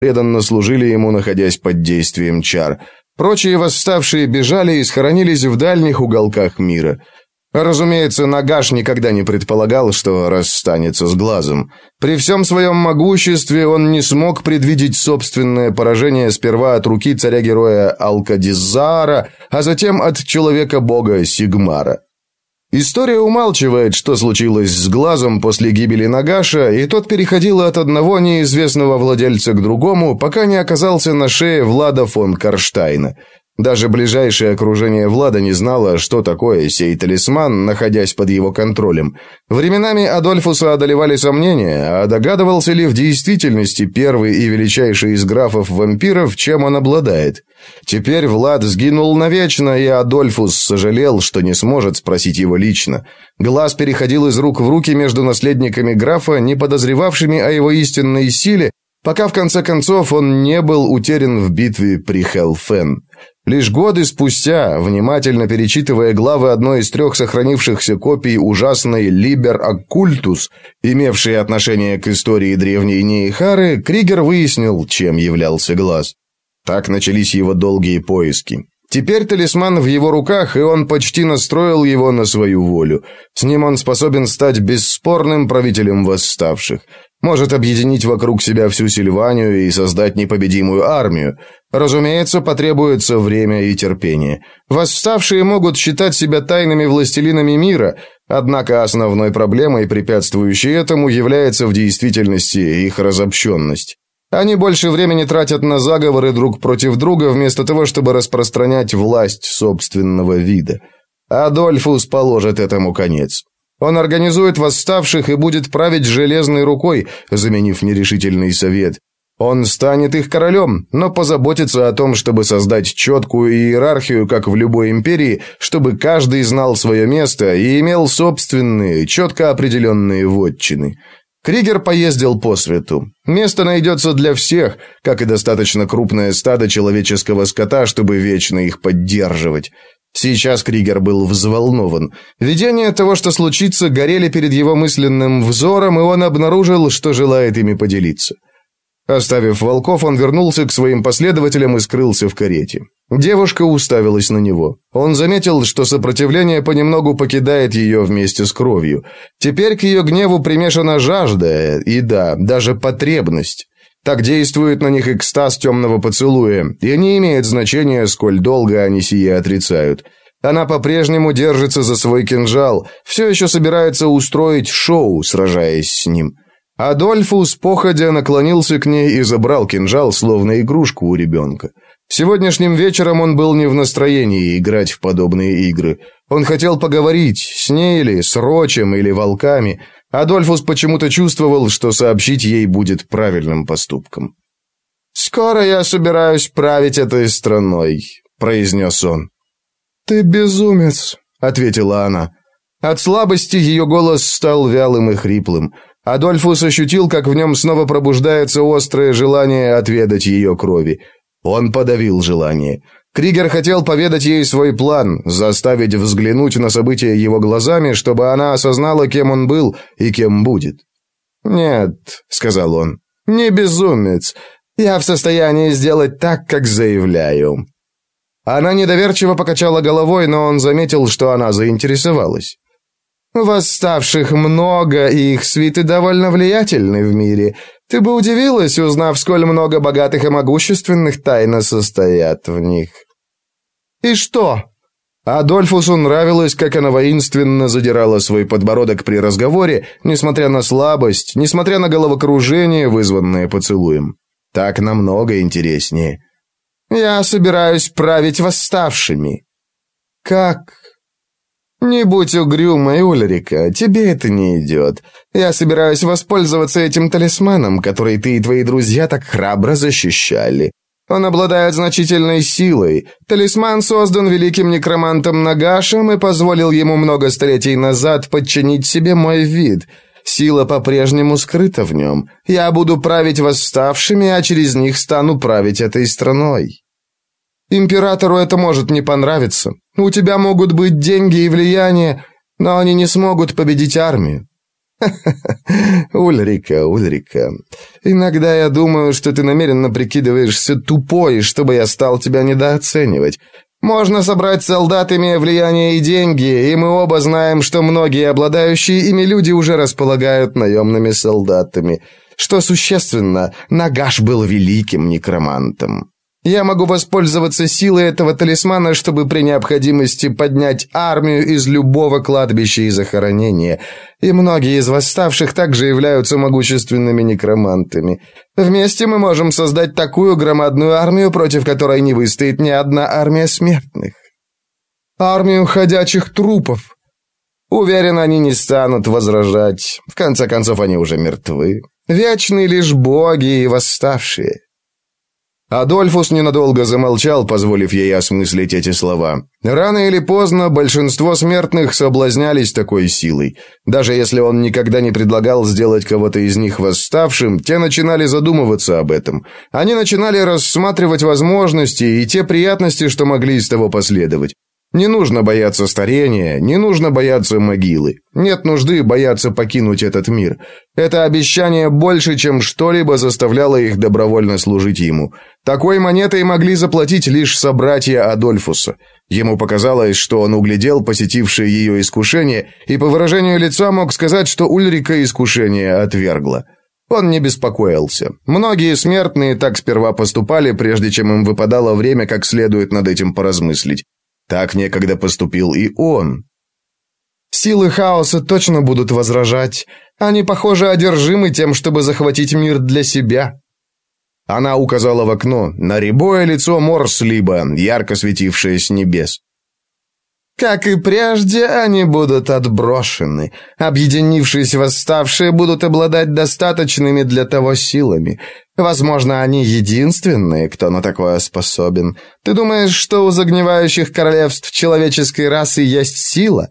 преданно служили ему, находясь под действием чар. Прочие восставшие бежали и схоронились в дальних уголках мира. Разумеется, Нагаш никогда не предполагал, что расстанется с глазом. При всем своем могуществе он не смог предвидеть собственное поражение сперва от руки царя-героя Алкадизара, а затем от человека-бога Сигмара. История умалчивает, что случилось с глазом после гибели Нагаша, и тот переходил от одного неизвестного владельца к другому, пока не оказался на шее Влада фон Карштайна – даже ближайшее окружение Влада не знало, что такое сей талисман, находясь под его контролем. Временами Адольфуса одолевали сомнения, а догадывался ли в действительности первый и величайший из графов-вампиров, чем он обладает. Теперь Влад сгинул навечно, и Адольфус сожалел, что не сможет спросить его лично. Глаз переходил из рук в руки между наследниками графа, не подозревавшими о его истинной силе, пока в конце концов он не был утерян в битве при Хелфен. Лишь годы спустя, внимательно перечитывая главы одной из трех сохранившихся копий ужасной «Либер Оккультус», имевшей отношение к истории древней Нейхары, Кригер выяснил, чем являлся глаз. Так начались его долгие поиски. Теперь талисман в его руках, и он почти настроил его на свою волю. С ним он способен стать бесспорным правителем восставших может объединить вокруг себя всю Сильванию и создать непобедимую армию. Разумеется, потребуется время и терпение. Восставшие могут считать себя тайными властелинами мира, однако основной проблемой, препятствующей этому, является в действительности их разобщенность. Они больше времени тратят на заговоры друг против друга, вместо того, чтобы распространять власть собственного вида. Адольфус положит этому конец. Он организует восставших и будет править железной рукой, заменив нерешительный совет. Он станет их королем, но позаботится о том, чтобы создать четкую иерархию, как в любой империи, чтобы каждый знал свое место и имел собственные, четко определенные вотчины. Кригер поездил по свету. Место найдется для всех, как и достаточно крупное стадо человеческого скота, чтобы вечно их поддерживать. Сейчас Кригер был взволнован. Видения того, что случится, горели перед его мысленным взором, и он обнаружил, что желает ими поделиться. Оставив волков, он вернулся к своим последователям и скрылся в карете. Девушка уставилась на него. Он заметил, что сопротивление понемногу покидает ее вместе с кровью. Теперь к ее гневу примешана жажда и, да, даже потребность. Так действует на них экстаз темного поцелуя, и не имеет значения, сколь долго они сие отрицают. Она по-прежнему держится за свой кинжал, все еще собирается устроить шоу, сражаясь с ним. Адольфус, походя, наклонился к ней и забрал кинжал, словно игрушку у ребенка. Сегодняшним вечером он был не в настроении играть в подобные игры. Он хотел поговорить с ней или с Рочем или волками – Адольфус почему-то чувствовал, что сообщить ей будет правильным поступком. «Скоро я собираюсь править этой страной», — произнес он. «Ты безумец», — ответила она. От слабости ее голос стал вялым и хриплым. Адольфус ощутил, как в нем снова пробуждается острое желание отведать ее крови. Он подавил желание. Кригер хотел поведать ей свой план, заставить взглянуть на события его глазами, чтобы она осознала, кем он был и кем будет. «Нет», — сказал он, — «не безумец. Я в состоянии сделать так, как заявляю». Она недоверчиво покачала головой, но он заметил, что она заинтересовалась. «Восставших много, и их свиты довольно влиятельны в мире. Ты бы удивилась, узнав, сколь много богатых и могущественных тайно состоят в них. И что? Адольфусу нравилось, как она воинственно задирала свой подбородок при разговоре, несмотря на слабость, несмотря на головокружение, вызванное поцелуем. Так намного интереснее. Я собираюсь править восставшими. Как? «Не будь угрюмой, Ульрика, тебе это не идет. Я собираюсь воспользоваться этим талисманом, который ты и твои друзья так храбро защищали. Он обладает значительной силой. Талисман создан великим некромантом Нагашем и позволил ему много столетий назад подчинить себе мой вид. Сила по-прежнему скрыта в нем. Я буду править восставшими, а через них стану править этой страной». Императору это может не понравиться. У тебя могут быть деньги и влияние, но они не смогут победить армию. Ульрика, Ульрика, иногда я думаю, что ты намеренно прикидываешься тупой, чтобы я стал тебя недооценивать. Можно собрать солдат, имея влияние и деньги, и мы оба знаем, что многие обладающие ими люди уже располагают наемными солдатами. Что существенно, Нагаш был великим некромантом. Я могу воспользоваться силой этого талисмана, чтобы при необходимости поднять армию из любого кладбища и захоронения. И многие из восставших также являются могущественными некромантами. Вместе мы можем создать такую громадную армию, против которой не выстоит ни одна армия смертных. Армию ходячих трупов. Уверен, они не станут возражать. В конце концов, они уже мертвы. Вечны лишь боги и восставшие. Адольфус ненадолго замолчал, позволив ей осмыслить эти слова. Рано или поздно большинство смертных соблазнялись такой силой. Даже если он никогда не предлагал сделать кого-то из них восставшим, те начинали задумываться об этом. Они начинали рассматривать возможности и те приятности, что могли из того последовать. Не нужно бояться старения, не нужно бояться могилы. Нет нужды бояться покинуть этот мир. Это обещание больше, чем что-либо заставляло их добровольно служить ему. Такой монетой могли заплатить лишь собратья Адольфуса. Ему показалось, что он углядел посетившее ее искушение, и по выражению лица мог сказать, что Ульрика искушение отвергла. Он не беспокоился. Многие смертные так сперва поступали, прежде чем им выпадало время как следует над этим поразмыслить. Так некогда поступил и он. Силы хаоса точно будут возражать. Они, похоже, одержимы тем, чтобы захватить мир для себя. Она указала в окно на рябое лицо Морслиба, ярко светившее с небес. Как и прежде, они будут отброшены. Объединившись восставшие будут обладать достаточными для того силами. Возможно, они единственные, кто на такое способен. Ты думаешь, что у загнивающих королевств человеческой расы есть сила?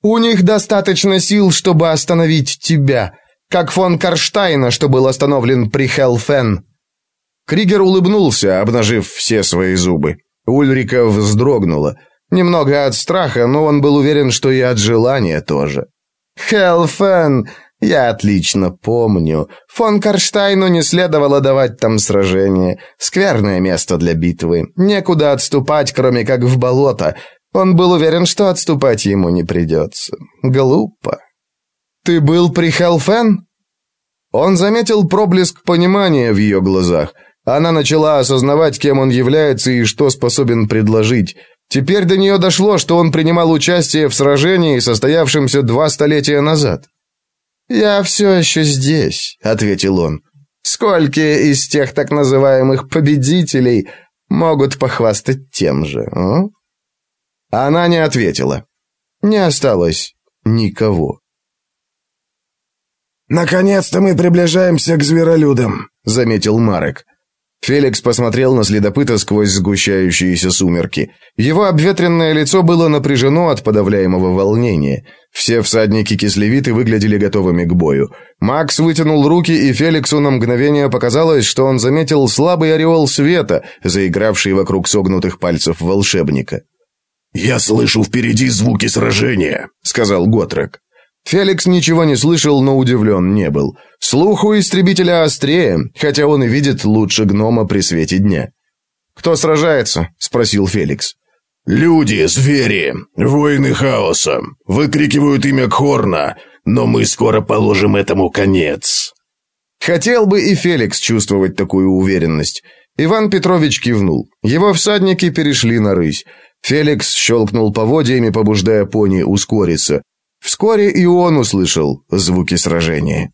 У них достаточно сил, чтобы остановить тебя, как фон Карштайна, что был остановлен при Хелфен. Кригер улыбнулся, обнажив все свои зубы. Ульрика вздрогнула. Немного от страха, но он был уверен, что и от желания тоже. «Хелфен! Я отлично помню. Фон Карштайну не следовало давать там сражение. Скверное место для битвы. Некуда отступать, кроме как в болото. Он был уверен, что отступать ему не придется. Глупо. Ты был при Хелфен? Он заметил проблеск понимания в ее глазах. Она начала осознавать, кем он является и что способен предложить. Теперь до нее дошло, что он принимал участие в сражении, состоявшемся два столетия назад. «Я все еще здесь», — ответил он. «Сколько из тех так называемых победителей могут похвастать тем же, а?» Она не ответила. Не осталось никого. «Наконец-то мы приближаемся к зверолюдам», — заметил Марек. Феликс посмотрел на следопыта сквозь сгущающиеся сумерки. Его обветренное лицо было напряжено от подавляемого волнения. Все всадники кислевиты выглядели готовыми к бою. Макс вытянул руки, и Феликсу на мгновение показалось, что он заметил слабый ореол света, заигравший вокруг согнутых пальцев волшебника. «Я слышу впереди звуки сражения», — сказал Готрек. Феликс ничего не слышал, но удивлен не был. Слух у истребителя острее, хотя он и видит лучше гнома при свете дня. «Кто сражается?» — спросил Феликс. «Люди, звери, воины хаоса, выкрикивают имя Кхорна, но мы скоро положим этому конец». Хотел бы и Феликс чувствовать такую уверенность. Иван Петрович кивнул. Его всадники перешли на рысь. Феликс щелкнул поводьями, побуждая пони ускориться. Вскоре и он услышал звуки сражения.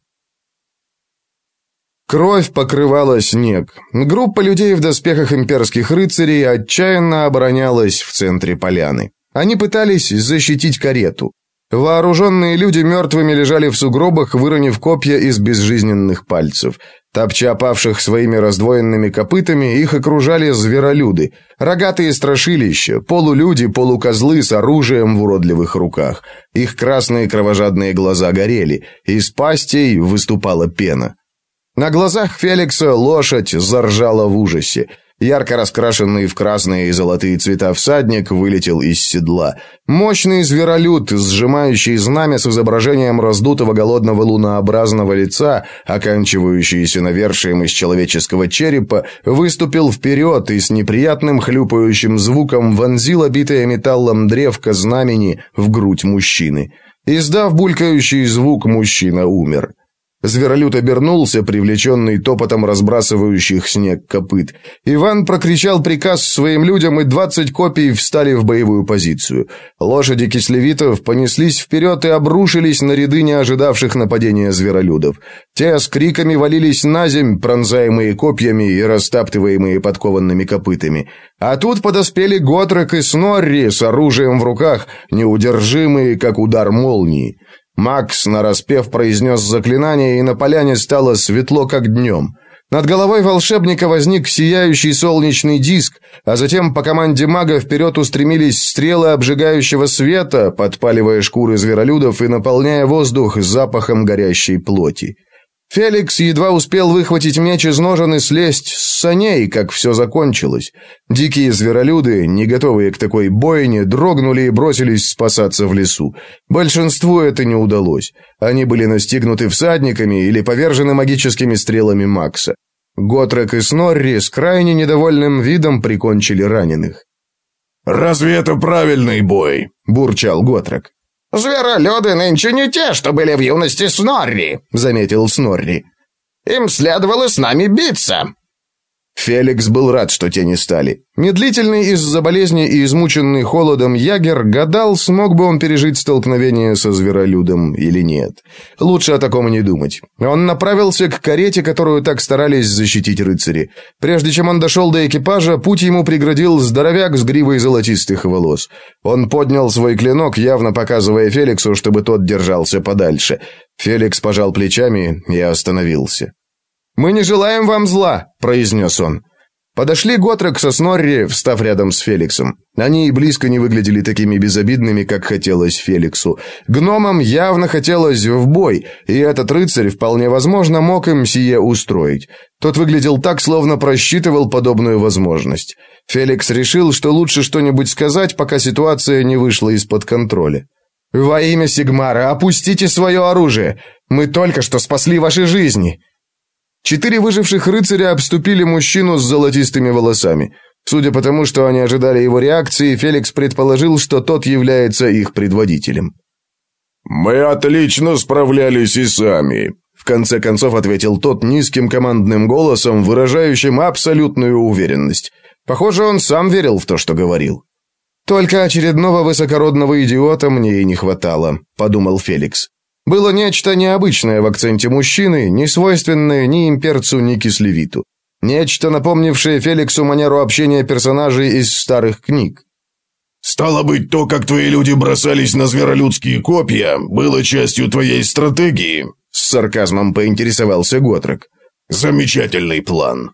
Кровь покрывала снег. Группа людей в доспехах имперских рыцарей отчаянно оборонялась в центре поляны. Они пытались защитить карету. Вооруженные люди мертвыми лежали в сугробах, выронив копья из безжизненных пальцев. Топча павших своими раздвоенными копытами, их окружали зверолюды, рогатые страшилища, полулюди, полукозлы с оружием в уродливых руках. Их красные кровожадные глаза горели, из пастей выступала пена. На глазах Феликса лошадь заржала в ужасе. Ярко раскрашенный в красные и золотые цвета всадник вылетел из седла. Мощный зверолюд, сжимающий знамя с изображением раздутого голодного лунообразного лица, оканчивающийся навершием из человеческого черепа, выступил вперед и с неприятным хлюпающим звуком вонзил обитое металлом древко знамени в грудь мужчины. Издав булькающий звук, мужчина умер. Зверолюд обернулся, привлеченный топотом разбрасывающих снег копыт. Иван прокричал приказ своим людям, и двадцать копий встали в боевую позицию. Лошади кислевитов понеслись вперед и обрушились на ряды не ожидавших нападения зверолюдов. Те с криками валились на земь, пронзаемые копьями и растаптываемые подкованными копытами. А тут подоспели Готрек и Снорри с оружием в руках, неудержимые, как удар молнии. Макс нараспев произнес заклинание, и на поляне стало светло, как днем. Над головой волшебника возник сияющий солнечный диск, а затем по команде мага вперед устремились стрелы обжигающего света, подпаливая шкуры зверолюдов и наполняя воздух запахом горящей плоти. Феликс едва успел выхватить меч из ножен и слезть с саней, как все закончилось. Дикие зверолюды, не готовые к такой бойне, дрогнули и бросились спасаться в лесу. Большинству это не удалось. Они были настигнуты всадниками или повержены магическими стрелами Макса. Готрек и Снорри с крайне недовольным видом прикончили раненых. «Разве это правильный бой?» – бурчал Готрек. «Зверолюды нынче не те, что были в юности Снорри», — заметил Снорри. «Им следовало с нами биться». Феликс был рад, что те не стали. Медлительный из-за болезни и измученный холодом ягер гадал, смог бы он пережить столкновение со зверолюдом или нет. Лучше о таком и не думать. Он направился к карете, которую так старались защитить рыцари. Прежде чем он дошел до экипажа, путь ему преградил здоровяк с гривой золотистых волос. Он поднял свой клинок, явно показывая Феликсу, чтобы тот держался подальше. Феликс пожал плечами и остановился. «Мы не желаем вам зла», — произнес он. Подошли Готрек со Снорри, встав рядом с Феликсом. Они и близко не выглядели такими безобидными, как хотелось Феликсу. Гномам явно хотелось в бой, и этот рыцарь, вполне возможно, мог им сие устроить. Тот выглядел так, словно просчитывал подобную возможность. Феликс решил, что лучше что-нибудь сказать, пока ситуация не вышла из-под контроля. «Во имя Сигмара, опустите свое оружие! Мы только что спасли ваши жизни!» Четыре выживших рыцаря обступили мужчину с золотистыми волосами. Судя по тому, что они ожидали его реакции, Феликс предположил, что тот является их предводителем. «Мы отлично справлялись и сами», — в конце концов ответил тот низким командным голосом, выражающим абсолютную уверенность. Похоже, он сам верил в то, что говорил. «Только очередного высокородного идиота мне и не хватало», — подумал Феликс. Было нечто необычное в акценте мужчины, не свойственное ни имперцу, ни кислевиту. Нечто, напомнившее Феликсу манеру общения персонажей из старых книг. «Стало быть, то, как твои люди бросались на зверолюдские копья, было частью твоей стратегии?» С сарказмом поинтересовался Готрек. «Замечательный план».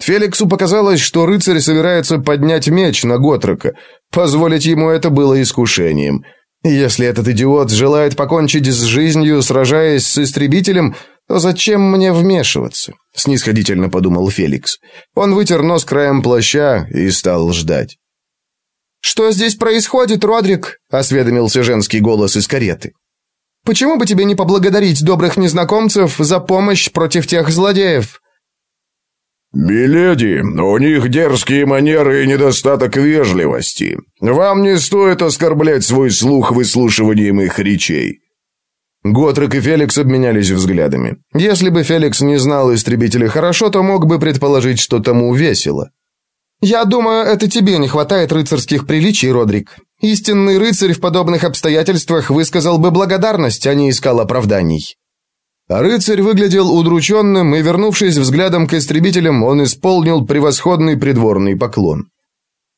Феликсу показалось, что рыцарь собирается поднять меч на Готрека. Позволить ему это было искушением – если этот идиот желает покончить с жизнью, сражаясь с истребителем, то зачем мне вмешиваться? снисходительно подумал Феликс. Он вытер нос краем плаща и стал ждать. Что здесь происходит, Родрик? осведомился женский голос из кареты. Почему бы тебе не поблагодарить добрых незнакомцев за помощь против тех злодеев? «Миледи, у них дерзкие манеры и недостаток вежливости. Вам не стоит оскорблять свой слух выслушиванием их речей». Готрек и Феликс обменялись взглядами. Если бы Феликс не знал истребителя хорошо, то мог бы предположить, что тому весело. «Я думаю, это тебе не хватает рыцарских приличий, Родрик. Истинный рыцарь в подобных обстоятельствах высказал бы благодарность, а не искал оправданий». Рыцарь выглядел удрученным, и, вернувшись взглядом к истребителям, он исполнил превосходный придворный поклон.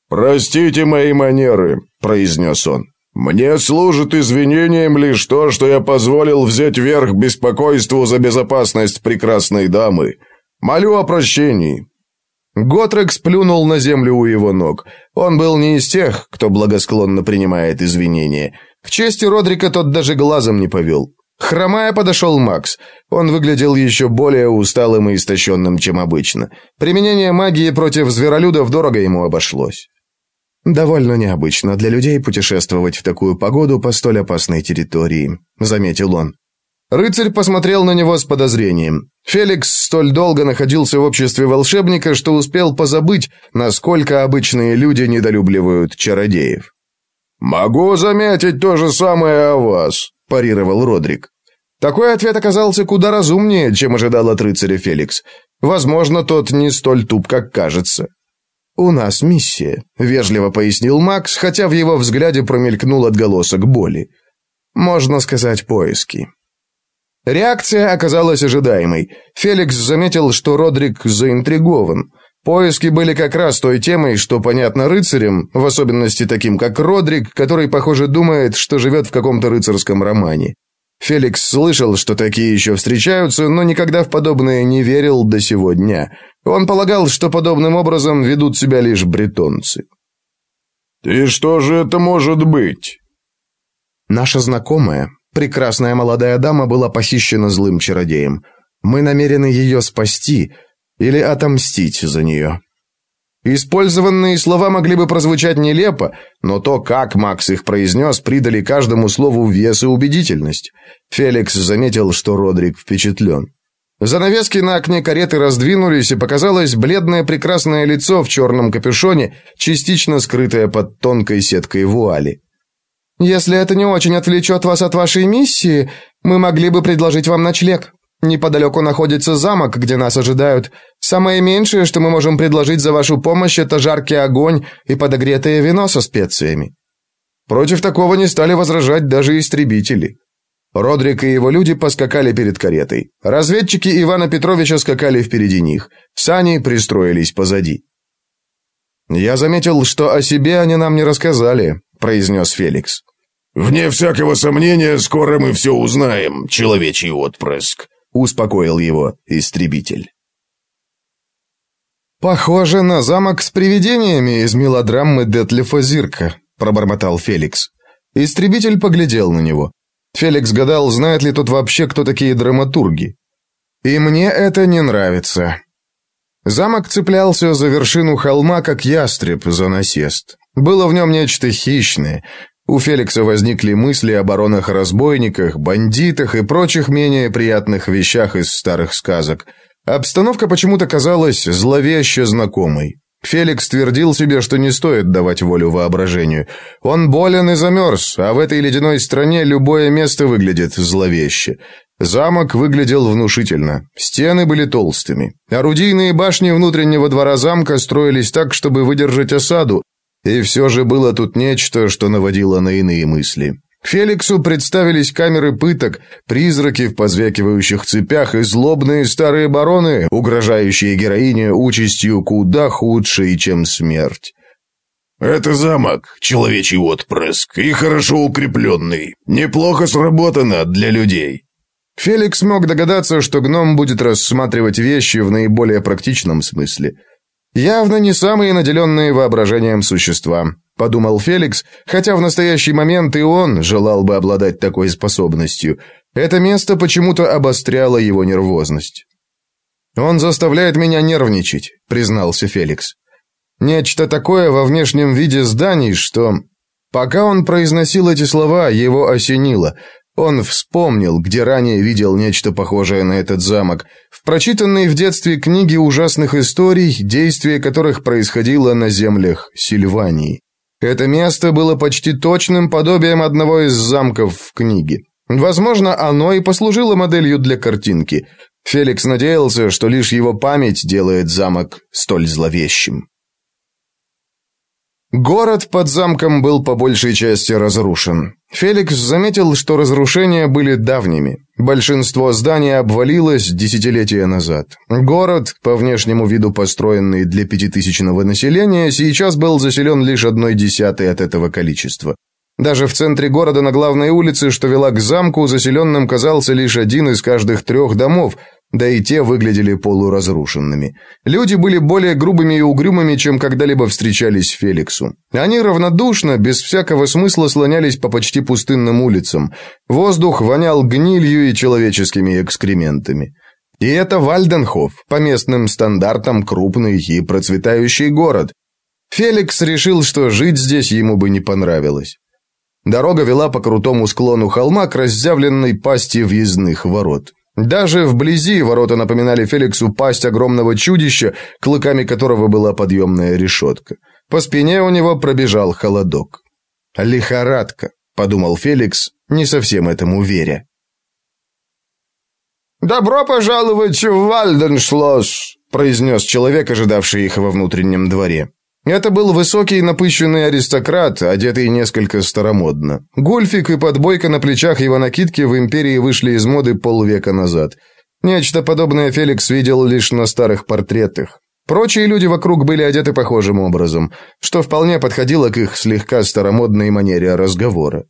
«Простите мои манеры», — произнес он. «Мне служит извинением лишь то, что я позволил взять верх беспокойству за безопасность прекрасной дамы. Молю о прощении». Готрек сплюнул на землю у его ног. Он был не из тех, кто благосклонно принимает извинения. К чести Родрика тот даже глазом не повел. Хромая подошел Макс. Он выглядел еще более усталым и истощенным, чем обычно. Применение магии против зверолюдов дорого ему обошлось. «Довольно необычно для людей путешествовать в такую погоду по столь опасной территории», — заметил он. Рыцарь посмотрел на него с подозрением. Феликс столь долго находился в обществе волшебника, что успел позабыть, насколько обычные люди недолюбливают чародеев. «Могу заметить то же самое о вас», – парировал Родрик. Такой ответ оказался куда разумнее, чем ожидал от рыцаря Феликс. Возможно, тот не столь туп, как кажется. «У нас миссия», — вежливо пояснил Макс, хотя в его взгляде промелькнул отголосок боли. «Можно сказать, поиски». Реакция оказалась ожидаемой. Феликс заметил, что Родрик заинтригован. Поиски были как раз той темой, что понятно рыцарям, в особенности таким, как Родрик, который, похоже, думает, что живет в каком-то рыцарском романе. Феликс слышал, что такие еще встречаются, но никогда в подобное не верил до сего дня. Он полагал, что подобным образом ведут себя лишь бретонцы. «И что же это может быть?» «Наша знакомая, прекрасная молодая дама, была похищена злым чародеем. Мы намерены ее спасти или отомстить за нее». Использованные слова могли бы прозвучать нелепо, но то, как Макс их произнес, придали каждому слову вес и убедительность. Феликс заметил, что Родрик впечатлен. Занавески на окне кареты раздвинулись, и показалось бледное прекрасное лицо в черном капюшоне, частично скрытое под тонкой сеткой вуали. «Если это не очень отвлечет вас от вашей миссии, мы могли бы предложить вам ночлег», Неподалеку находится замок, где нас ожидают. Самое меньшее, что мы можем предложить за вашу помощь, это жаркий огонь и подогретое вино со специями». Против такого не стали возражать даже истребители. Родрик и его люди поскакали перед каретой. Разведчики Ивана Петровича скакали впереди них. Сани пристроились позади. «Я заметил, что о себе они нам не рассказали», — произнес Феликс. «Вне всякого сомнения, скоро мы все узнаем, человечий отпрыск», успокоил его истребитель. «Похоже на замок с привидениями из мелодрамы Детлифа Зирка», — пробормотал Феликс. Истребитель поглядел на него. Феликс гадал, знает ли тот вообще, кто такие драматурги. «И мне это не нравится». Замок цеплялся за вершину холма, как ястреб за насест. Было в нем нечто хищное, у Феликса возникли мысли о баронах-разбойниках, бандитах и прочих менее приятных вещах из старых сказок. Обстановка почему-то казалась зловеще знакомой. Феликс твердил себе, что не стоит давать волю воображению. Он болен и замерз, а в этой ледяной стране любое место выглядит зловеще. Замок выглядел внушительно. Стены были толстыми. Орудийные башни внутреннего двора замка строились так, чтобы выдержать осаду, и все же было тут нечто, что наводило на иные мысли. Феликсу представились камеры пыток, призраки в позвякивающих цепях и злобные старые бароны, угрожающие героине участью куда худшей, чем смерть. «Это замок, человечий отпрыск, и хорошо укрепленный. Неплохо сработано для людей». Феликс мог догадаться, что гном будет рассматривать вещи в наиболее практичном смысле – Явно не самые наделенные воображением существа, подумал Феликс, хотя в настоящий момент и он желал бы обладать такой способностью. Это место почему-то обостряло его нервозность. Он заставляет меня нервничать, признался Феликс. Нечто такое во внешнем виде зданий, что Пока он произносил эти слова, его осенило. Он вспомнил, где ранее видел нечто похожее на этот замок, в прочитанной в детстве книге ужасных историй, действие которых происходило на землях Сильвании. Это место было почти точным подобием одного из замков в книге. Возможно, оно и послужило моделью для картинки. Феликс надеялся, что лишь его память делает замок столь зловещим. Город под замком был по большей части разрушен. Феликс заметил, что разрушения были давними. Большинство зданий обвалилось десятилетия назад. Город, по внешнему виду построенный для пятитысячного населения, сейчас был заселен лишь одной десятой от этого количества. Даже в центре города на главной улице, что вела к замку, заселенным казался лишь один из каждых трех домов, да и те выглядели полуразрушенными. Люди были более грубыми и угрюмыми, чем когда-либо встречались Феликсу. Они равнодушно, без всякого смысла слонялись по почти пустынным улицам. Воздух вонял гнилью и человеческими экскрементами. И это Вальденхоф, по местным стандартам крупный и процветающий город. Феликс решил, что жить здесь ему бы не понравилось. Дорога вела по крутому склону холма к разъявленной пасти въездных ворот. Даже вблизи ворота напоминали Феликсу пасть огромного чудища, клыками которого была подъемная решетка. По спине у него пробежал холодок. «Лихорадка», — подумал Феликс, не совсем этому веря. «Добро пожаловать в Вальденшлосс», — произнес человек, ожидавший их во внутреннем дворе. Это был высокий напыщенный аристократ, одетый несколько старомодно. Гольфик и подбойка на плечах его накидки в империи вышли из моды полвека назад. Нечто подобное Феликс видел лишь на старых портретах. Прочие люди вокруг были одеты похожим образом, что вполне подходило к их слегка старомодной манере разговора.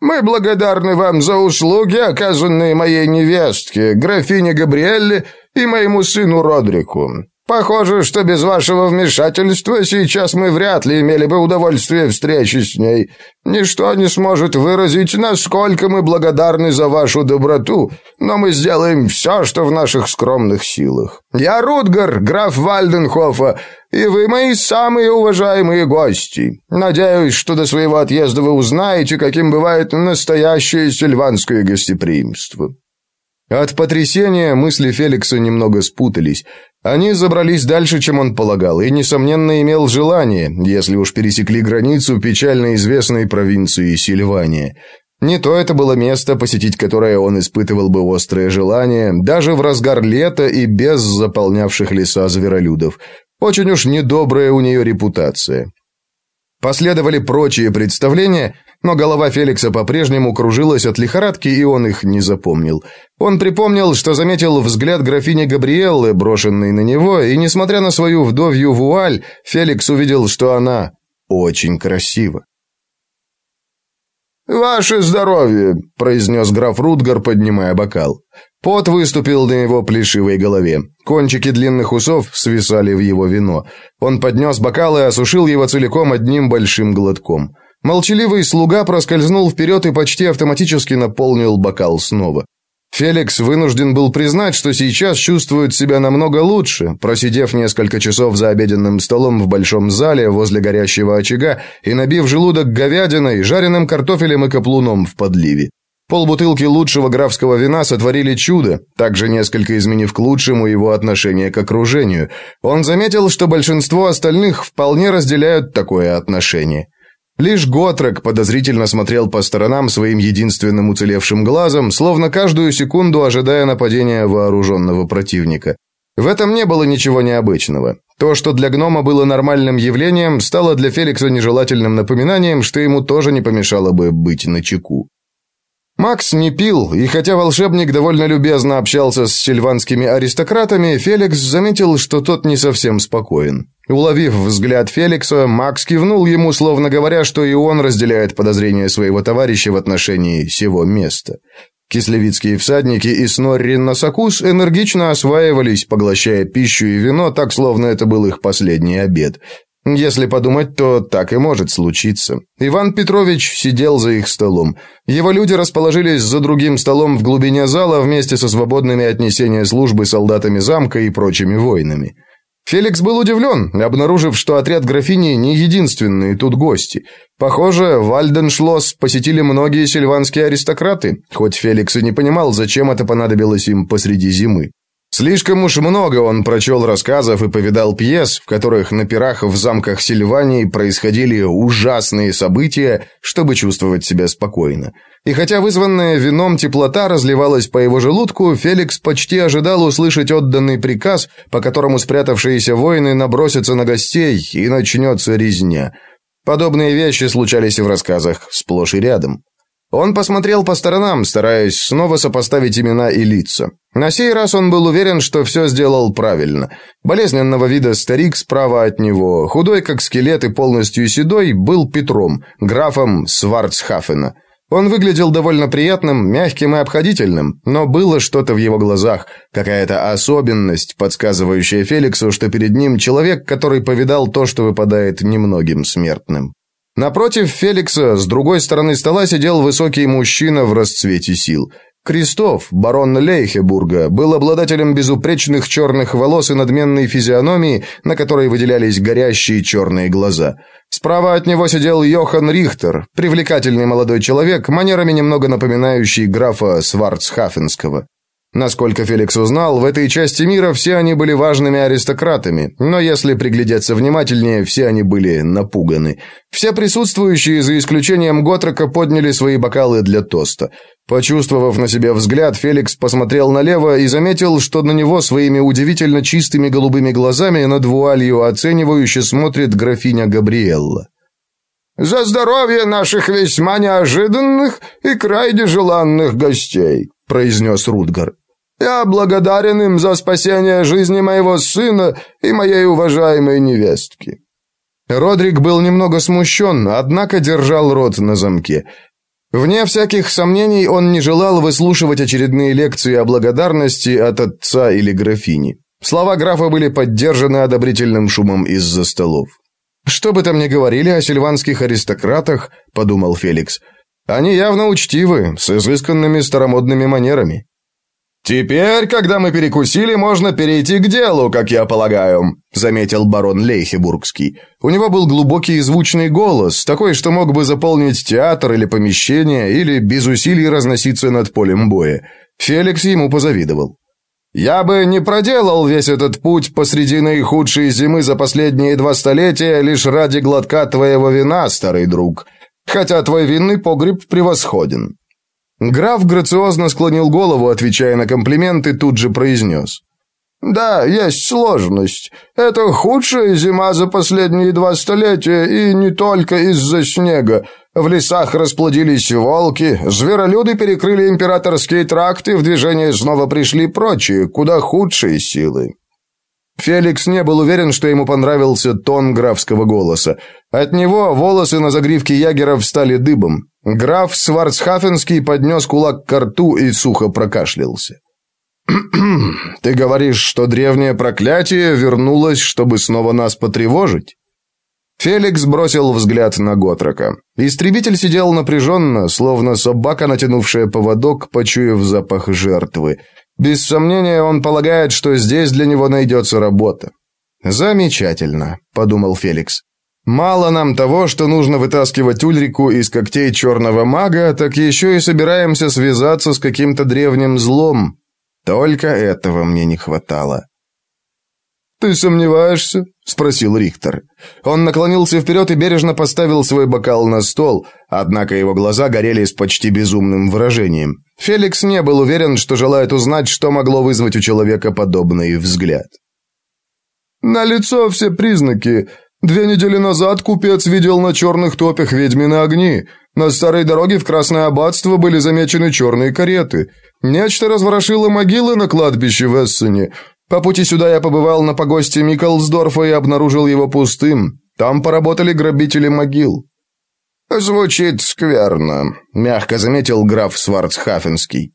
«Мы благодарны вам за услуги, оказанные моей невестке, графине Габриэлле и моему сыну Родрику. Похоже, что без вашего вмешательства сейчас мы вряд ли имели бы удовольствие встречи с ней. Ничто не сможет выразить, насколько мы благодарны за вашу доброту, но мы сделаем все, что в наших скромных силах. Я Рутгар, граф Вальденхофа, и вы мои самые уважаемые гости. Надеюсь, что до своего отъезда вы узнаете, каким бывает настоящее сильванское гостеприимство». От потрясения мысли Феликса немного спутались. Они забрались дальше, чем он полагал, и, несомненно, имел желание, если уж пересекли границу печально известной провинции Сильвания. Не то это было место, посетить которое он испытывал бы острое желание, даже в разгар лета и без заполнявших леса зверолюдов. Очень уж недобрая у нее репутация. Последовали прочие представления, но голова Феликса по-прежнему кружилась от лихорадки, и он их не запомнил. Он припомнил, что заметил взгляд графини Габриэллы, брошенный на него, и, несмотря на свою вдовью вуаль, Феликс увидел, что она очень красива. «Ваше здоровье!» – произнес граф Рутгар, поднимая бокал. Пот выступил на его плешивой голове. Кончики длинных усов свисали в его вино. Он поднес бокал и осушил его целиком одним большим глотком. Молчаливый слуга проскользнул вперед и почти автоматически наполнил бокал снова. Феликс вынужден был признать, что сейчас чувствует себя намного лучше, просидев несколько часов за обеденным столом в большом зале возле горящего очага и набив желудок говядиной, жареным картофелем и каплуном в подливе. Полбутылки лучшего графского вина сотворили чудо, также несколько изменив к лучшему его отношение к окружению. Он заметил, что большинство остальных вполне разделяют такое отношение. Лишь Готрек подозрительно смотрел по сторонам своим единственным уцелевшим глазом, словно каждую секунду ожидая нападения вооруженного противника. В этом не было ничего необычного. То, что для гнома было нормальным явлением, стало для Феликса нежелательным напоминанием, что ему тоже не помешало бы быть начеку. Макс не пил, и хотя волшебник довольно любезно общался с сильванскими аристократами, Феликс заметил, что тот не совсем спокоен. Уловив взгляд Феликса, Макс кивнул ему, словно говоря, что и он разделяет подозрения своего товарища в отношении сего места. Кислевицкие всадники и Снорри Носокус энергично осваивались, поглощая пищу и вино, так словно это был их последний обед. Если подумать, то так и может случиться. Иван Петрович сидел за их столом. Его люди расположились за другим столом в глубине зала вместе со свободными от службы солдатами замка и прочими воинами. Феликс был удивлен, обнаружив, что отряд графини не единственные тут гости. Похоже, Вальденшлосс посетили многие сильванские аристократы, хоть Феликс и не понимал, зачем это понадобилось им посреди зимы. Слишком уж много он прочел рассказов и повидал пьес, в которых на пирах в замках Сильвании происходили ужасные события, чтобы чувствовать себя спокойно. И хотя вызванная вином теплота разливалась по его желудку, Феликс почти ожидал услышать отданный приказ, по которому спрятавшиеся воины набросятся на гостей и начнется резня. Подобные вещи случались и в рассказах сплошь и рядом. Он посмотрел по сторонам, стараясь снова сопоставить имена и лица. На сей раз он был уверен, что все сделал правильно. Болезненного вида старик справа от него, худой как скелет и полностью седой, был Петром, графом Сварцхафена. Он выглядел довольно приятным, мягким и обходительным, но было что-то в его глазах, какая-то особенность, подсказывающая Феликсу, что перед ним человек, который повидал то, что выпадает немногим смертным. Напротив Феликса, с другой стороны стола сидел высокий мужчина в расцвете сил. Кристоф, барон Лейхебурга, был обладателем безупречных черных волос и надменной физиономии, на которой выделялись горящие черные глаза. Справа от него сидел Йохан Рихтер, привлекательный молодой человек, манерами немного напоминающий графа Сварцхафенского. Насколько Феликс узнал, в этой части мира все они были важными аристократами, но если приглядеться внимательнее, все они были напуганы. Все присутствующие, за исключением Готрека, подняли свои бокалы для тоста. Почувствовав на себе взгляд, Феликс посмотрел налево и заметил, что на него своими удивительно чистыми голубыми глазами над вуалью оценивающе смотрит графиня Габриэлла. «За здоровье наших весьма неожиданных и крайне желанных гостей», — произнес Рутгар. Я благодарен им за спасение жизни моего сына и моей уважаемой невестки». Родрик был немного смущен, однако держал рот на замке. Вне всяких сомнений, он не желал выслушивать очередные лекции о благодарности от отца или графини. Слова графа были поддержаны одобрительным шумом из-за столов. «Что бы там ни говорили о сильванских аристократах», — подумал Феликс, — «они явно учтивы, с изысканными старомодными манерами». «Теперь, когда мы перекусили, можно перейти к делу, как я полагаю», заметил барон Лейхебургский. У него был глубокий и звучный голос, такой, что мог бы заполнить театр или помещение, или без усилий разноситься над полем боя. Феликс ему позавидовал. «Я бы не проделал весь этот путь посреди наихудшей зимы за последние два столетия лишь ради глотка твоего вина, старый друг, хотя твой винный погреб превосходен. Граф грациозно склонил голову, отвечая на комплименты, тут же произнес. «Да, есть сложность. Это худшая зима за последние два столетия, и не только из-за снега. В лесах расплодились волки, зверолюды перекрыли императорские тракты, в движение снова пришли прочие, куда худшие силы». Феликс не был уверен, что ему понравился тон графского голоса. От него волосы на загривке ягеров стали дыбом. Граф Сварцхафенский поднес кулак к рту и сухо прокашлялся. «Ты говоришь, что древнее проклятие вернулось, чтобы снова нас потревожить?» Феликс бросил взгляд на Готрока. Истребитель сидел напряженно, словно собака, натянувшая поводок, почуяв запах жертвы. Без сомнения, он полагает, что здесь для него найдется работа. «Замечательно», — подумал Феликс. «Мало нам того, что нужно вытаскивать Ульрику из когтей черного мага, так еще и собираемся связаться с каким-то древним злом. Только этого мне не хватало». «Ты сомневаешься?» — спросил Рихтер. Он наклонился вперед и бережно поставил свой бокал на стол, однако его глаза горели с почти безумным выражением. Феликс не был уверен, что желает узнать, что могло вызвать у человека подобный взгляд. «На лицо все признаки. Две недели назад купец видел на черных топях ведьмины огни. На старой дороге в Красное Аббатство были замечены черные кареты. Нечто разворошило могилы на кладбище в Эссене. По пути сюда я побывал на погосте Миколсдорфа и обнаружил его пустым. Там поработали грабители могил. «Звучит скверно», — мягко заметил граф Сварцхафенский.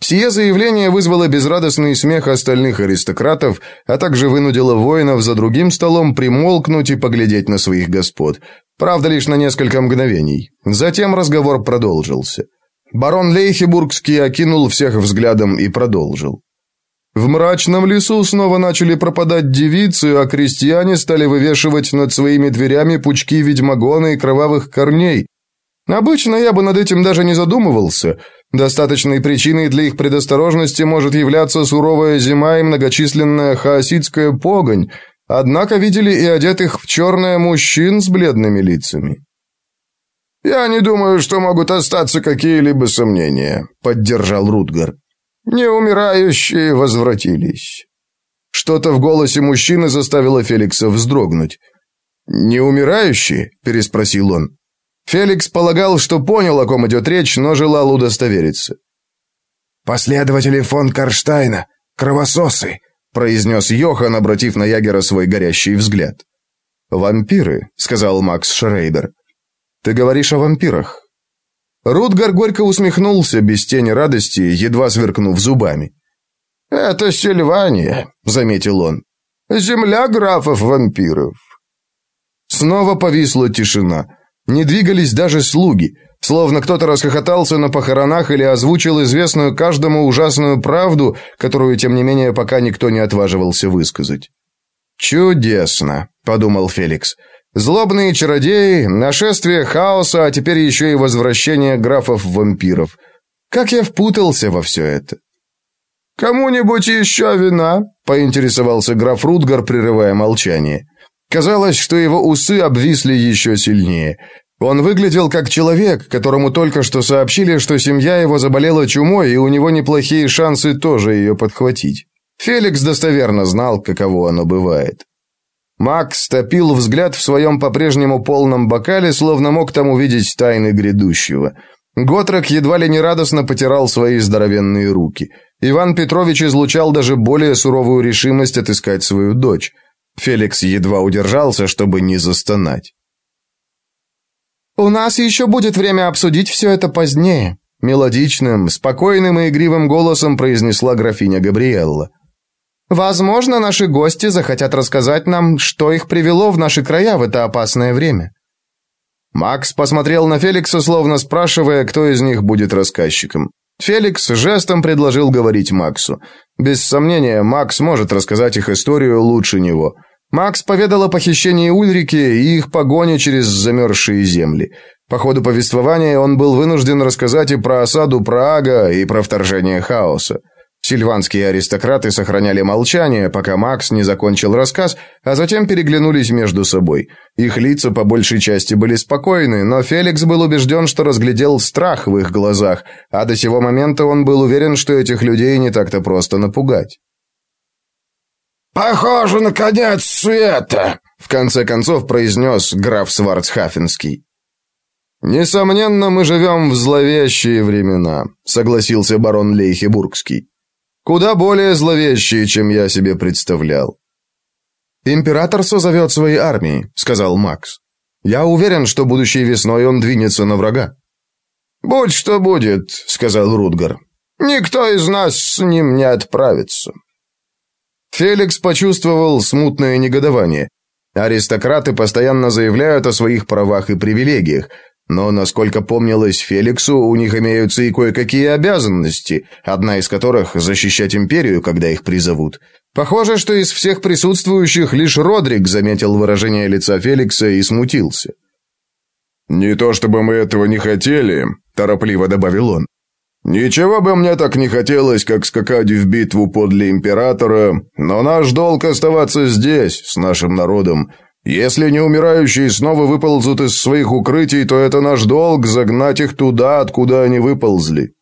Сие заявление вызвало безрадостный смех остальных аристократов, а также вынудило воинов за другим столом примолкнуть и поглядеть на своих господ. Правда, лишь на несколько мгновений. Затем разговор продолжился. Барон Лейхебургский окинул всех взглядом и продолжил. В мрачном лесу снова начали пропадать девицы, а крестьяне стали вывешивать над своими дверями пучки ведьмагона и кровавых корней. Обычно я бы над этим даже не задумывался. Достаточной причиной для их предосторожности может являться суровая зима и многочисленная хаоситская погонь, однако видели и одетых в черное мужчин с бледными лицами. «Я не думаю, что могут остаться какие-либо сомнения», — поддержал Рутгар. Неумирающие возвратились. Что-то в голосе мужчины заставило Феликса вздрогнуть. «Неумирающие?» – переспросил он. Феликс полагал, что понял, о ком идет речь, но желал удостовериться. «Последователи фон Карштайна, кровососы», – произнес Йохан, обратив на Ягера свой горящий взгляд. «Вампиры», – сказал Макс Шрейдер. «Ты говоришь о вампирах?» Рутгар горько усмехнулся без тени радости, едва сверкнув зубами. «Это Сильвания», — заметил он. «Земля графов-вампиров». Снова повисла тишина. Не двигались даже слуги, словно кто-то расхохотался на похоронах или озвучил известную каждому ужасную правду, которую, тем не менее, пока никто не отваживался высказать. «Чудесно», — подумал Феликс. «Злобные чародеи, нашествие хаоса, а теперь еще и возвращение графов-вампиров. Как я впутался во все это?» «Кому-нибудь еще вина?» — поинтересовался граф Рутгар, прерывая молчание. Казалось, что его усы обвисли еще сильнее. Он выглядел как человек, которому только что сообщили, что семья его заболела чумой, и у него неплохие шансы тоже ее подхватить. Феликс достоверно знал, каково оно бывает. Макс топил взгляд в своем по-прежнему полном бокале, словно мог там увидеть тайны грядущего. Готрок едва ли не радостно потирал свои здоровенные руки. Иван Петрович излучал даже более суровую решимость отыскать свою дочь. Феликс едва удержался, чтобы не застонать. «У нас еще будет время обсудить все это позднее», мелодичным, спокойным и игривым голосом произнесла графиня Габриэлла. «Возможно, наши гости захотят рассказать нам, что их привело в наши края в это опасное время». Макс посмотрел на Феликса, словно спрашивая, кто из них будет рассказчиком. Феликс жестом предложил говорить Максу. Без сомнения, Макс может рассказать их историю лучше него. Макс поведал о похищении Ульрики и их погоне через замерзшие земли. По ходу повествования он был вынужден рассказать и про осаду Праага, и про вторжение хаоса. Сильванские аристократы сохраняли молчание, пока Макс не закончил рассказ, а затем переглянулись между собой. Их лица по большей части были спокойны, но Феликс был убежден, что разглядел страх в их глазах, а до сего момента он был уверен, что этих людей не так-то просто напугать. «Похоже на конец света», — в конце концов произнес граф Сварцхафенский. «Несомненно, мы живем в зловещие времена», — согласился барон Лейхебургский. Куда более зловещие, чем я себе представлял. «Император созовет свои армии», — сказал Макс. «Я уверен, что будущей весной он двинется на врага». «Будь что будет», — сказал Рутгар. «Никто из нас с ним не отправится». Феликс почувствовал смутное негодование. Аристократы постоянно заявляют о своих правах и привилегиях, но, насколько помнилось Феликсу, у них имеются и кое-какие обязанности, одна из которых – защищать империю, когда их призовут. Похоже, что из всех присутствующих лишь Родрик заметил выражение лица Феликса и смутился. «Не то чтобы мы этого не хотели», – торопливо добавил он. «Ничего бы мне так не хотелось, как скакать в битву подле императора, но наш долг оставаться здесь, с нашим народом, если неумирающие снова выползут из своих укрытий, то это наш долг загнать их туда, откуда они выползли.